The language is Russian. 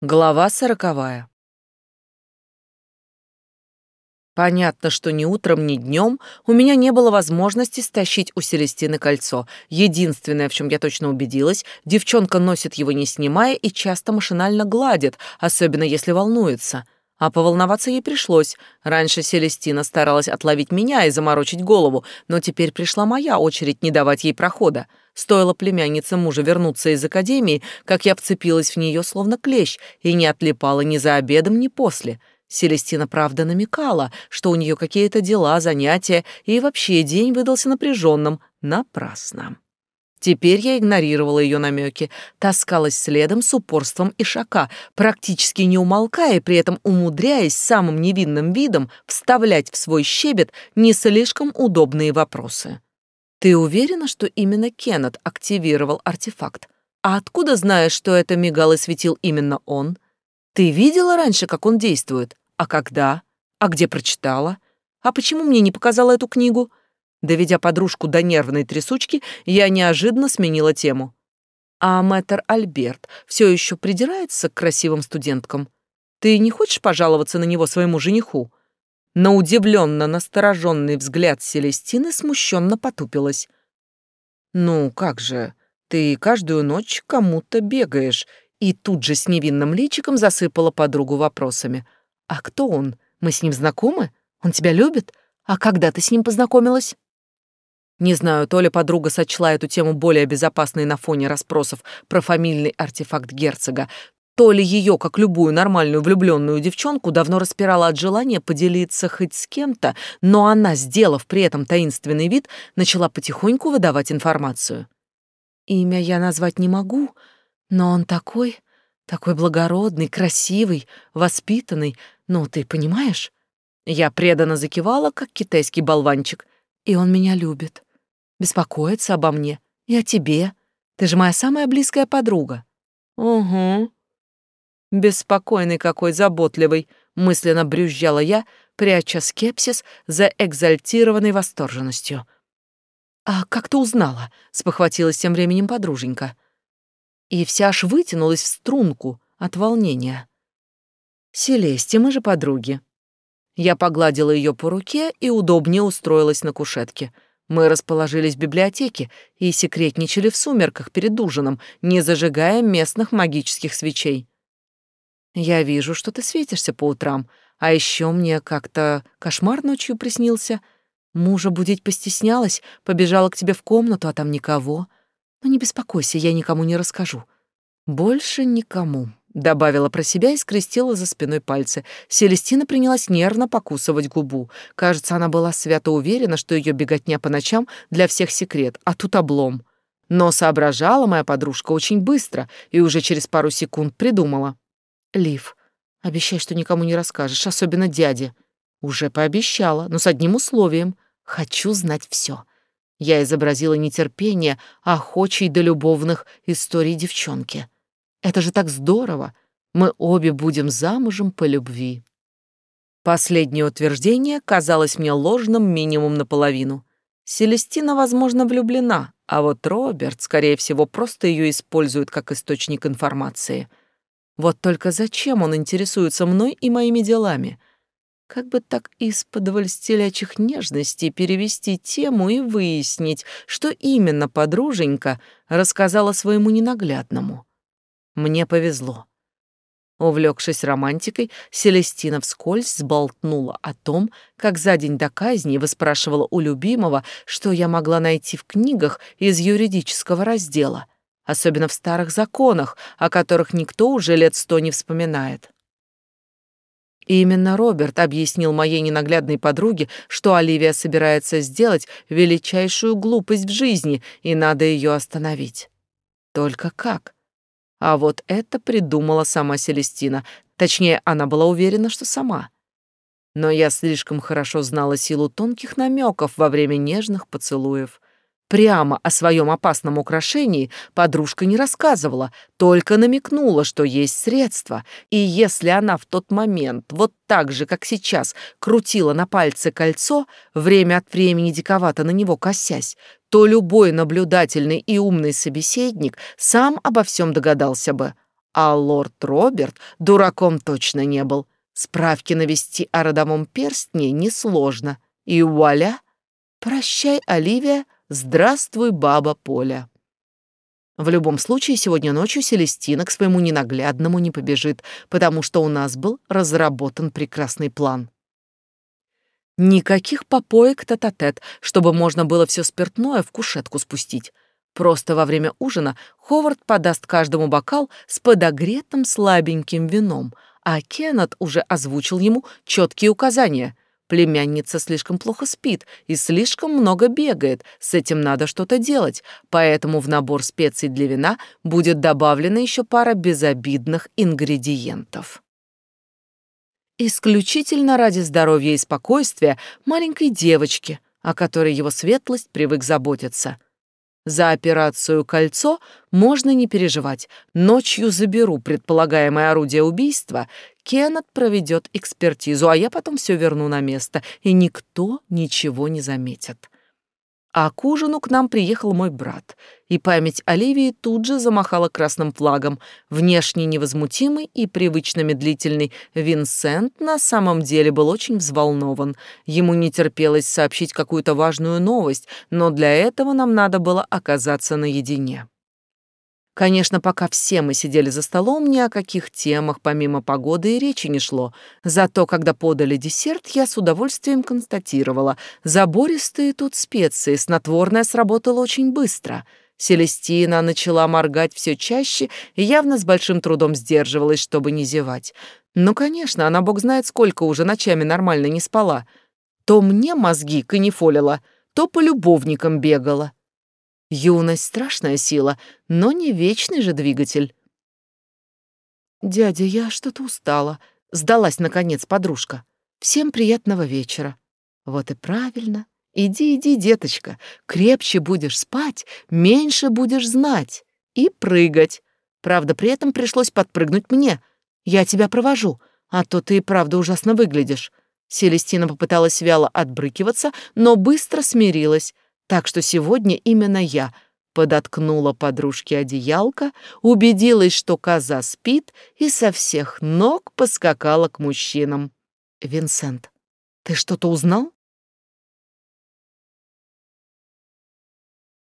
Глава сороковая. Понятно, что ни утром, ни днем у меня не было возможности стащить у Селестины кольцо. Единственное, в чем я точно убедилась, девчонка носит его не снимая и часто машинально гладит, особенно если волнуется. А поволноваться ей пришлось. Раньше Селестина старалась отловить меня и заморочить голову, но теперь пришла моя очередь не давать ей прохода. Стоило племяннице мужа вернуться из академии, как я вцепилась в нее словно клещ и не отлипала ни за обедом, ни после. Селестина, правда, намекала, что у нее какие-то дела, занятия, и вообще день выдался напряженным. Напрасно. Теперь я игнорировала ее намеки, таскалась следом с упорством и шака, практически не умолкая при этом умудряясь самым невинным видом вставлять в свой щебет не слишком удобные вопросы. Ты уверена, что именно Кеннет активировал артефакт? А откуда знаешь, что это мигал и светил именно он? Ты видела раньше, как он действует? А когда? А где прочитала? А почему мне не показала эту книгу? Доведя подружку до нервной трясучки, я неожиданно сменила тему. А мэтр Альберт все еще придирается к красивым студенткам? Ты не хочешь пожаловаться на него своему жениху? На удивленно настороженный взгляд Селестины смущенно потупилась. «Ну, как же, ты каждую ночь кому-то бегаешь», и тут же с невинным личиком засыпала подругу вопросами. «А кто он? Мы с ним знакомы? Он тебя любит? А когда ты с ним познакомилась?» Не знаю, то ли подруга сочла эту тему более безопасной на фоне расспросов про фамильный артефакт герцога, то ли ее, как любую нормальную влюбленную девчонку, давно распирала от желания поделиться хоть с кем-то, но она, сделав при этом таинственный вид, начала потихоньку выдавать информацию. «Имя я назвать не могу, но он такой, такой благородный, красивый, воспитанный, ну, ты понимаешь?» Я преданно закивала, как китайский болванчик, и он меня любит, беспокоится обо мне и о тебе. Ты же моя самая близкая подруга. «Угу», Беспокойный какой, заботливый, мысленно брюзжала я, пряча скепсис за экзальтированной восторженностью. «А как ты узнала?» — спохватилась тем временем подруженька. И вся аж вытянулась в струнку от волнения. «Селесте, мы же подруги». Я погладила ее по руке и удобнее устроилась на кушетке. Мы расположились в библиотеке и секретничали в сумерках перед ужином, не зажигая местных магических свечей. Я вижу, что ты светишься по утрам, а еще мне как-то кошмар ночью приснился. Мужа будить постеснялась, побежала к тебе в комнату, а там никого. Но не беспокойся, я никому не расскажу. Больше никому. Добавила про себя и скрестила за спиной пальцы. Селестина принялась нервно покусывать губу. Кажется, она была свято уверена, что ее беготня по ночам для всех секрет, а тут облом. Но соображала моя подружка очень быстро и уже через пару секунд придумала. Лив, обещай, что никому не расскажешь, особенно дяде. Уже пообещала, но с одним условием. Хочу знать все. Я изобразила нетерпение, охочей до любовных историй девчонки. Это же так здорово. Мы обе будем замужем по любви. Последнее утверждение казалось мне ложным минимум наполовину. Селестина, возможно, влюблена, а вот Роберт, скорее всего, просто ее использует как источник информации — вот только зачем он интересуется мной и моими делами? Как бы так из-под стелячих нежностей перевести тему и выяснить, что именно подруженька рассказала своему ненаглядному. Мне повезло. Увлекшись романтикой, Селестина вскользь сболтнула о том, как за день до казни выспрашивала у любимого, что я могла найти в книгах из юридического раздела — особенно в старых законах, о которых никто уже лет сто не вспоминает. И именно Роберт объяснил моей ненаглядной подруге, что Оливия собирается сделать величайшую глупость в жизни, и надо ее остановить. Только как? А вот это придумала сама Селестина. Точнее, она была уверена, что сама. Но я слишком хорошо знала силу тонких намеков во время нежных поцелуев. Прямо о своем опасном украшении подружка не рассказывала, только намекнула, что есть средства, и если она в тот момент, вот так же, как сейчас, крутила на пальце кольцо, время от времени диковато на него косясь, то любой наблюдательный и умный собеседник сам обо всем догадался бы. А лорд Роберт дураком точно не был. Справки навести о родовом перстне несложно. И вуаля! Прощай, Оливия, здравствуй, баба Поля. В любом случае, сегодня ночью Селестина к своему ненаглядному не побежит, потому что у нас был разработан прекрасный план. Никаких попоек тет-а-тет, чтобы можно было все спиртное в кушетку спустить. Просто во время ужина Ховард подаст каждому бокал с подогретым слабеньким вином, а Кеннет уже озвучил ему четкие указания — Племянница слишком плохо спит и слишком много бегает, с этим надо что-то делать, поэтому в набор специй для вина будет добавлена еще пара безобидных ингредиентов. Исключительно ради здоровья и спокойствия маленькой девочки, о которой его светлость привык заботиться — за операцию «Кольцо» можно не переживать. Ночью заберу предполагаемое орудие убийства, Кеннет проведет экспертизу, а я потом все верну на место, и никто ничего не заметит. А к ужину к нам приехал мой брат, и память Оливии тут же замахала красным флагом. Внешне невозмутимый и привычно медлительный Винсент на самом деле был очень взволнован. Ему не терпелось сообщить какую-то важную новость, но для этого нам надо было оказаться наедине. Конечно, пока все мы сидели за столом, ни о каких темах помимо погоды и речи не шло. Зато, когда подали десерт, я с удовольствием констатировала. Забористые тут специи, снотворное сработало очень быстро. Селестина начала моргать все чаще и явно с большим трудом сдерживалась, чтобы не зевать. Ну, конечно, она бог знает сколько уже ночами нормально не спала. То мне мозги канифолила, то по любовникам бегала. Юность — страшная сила, но не вечный же двигатель. «Дядя, я что-то устала», — сдалась, наконец, подружка. «Всем приятного вечера». «Вот и правильно. Иди, иди, деточка. Крепче будешь спать, меньше будешь знать. И прыгать. Правда, при этом пришлось подпрыгнуть мне. Я тебя провожу, а то ты и правда ужасно выглядишь». Селестина попыталась вяло отбрыкиваться, но быстро смирилась — так что сегодня именно я подоткнула подружке одеялко, убедилась, что коза спит, и со всех ног поскакала к мужчинам. «Винсент, ты что-то узнал?»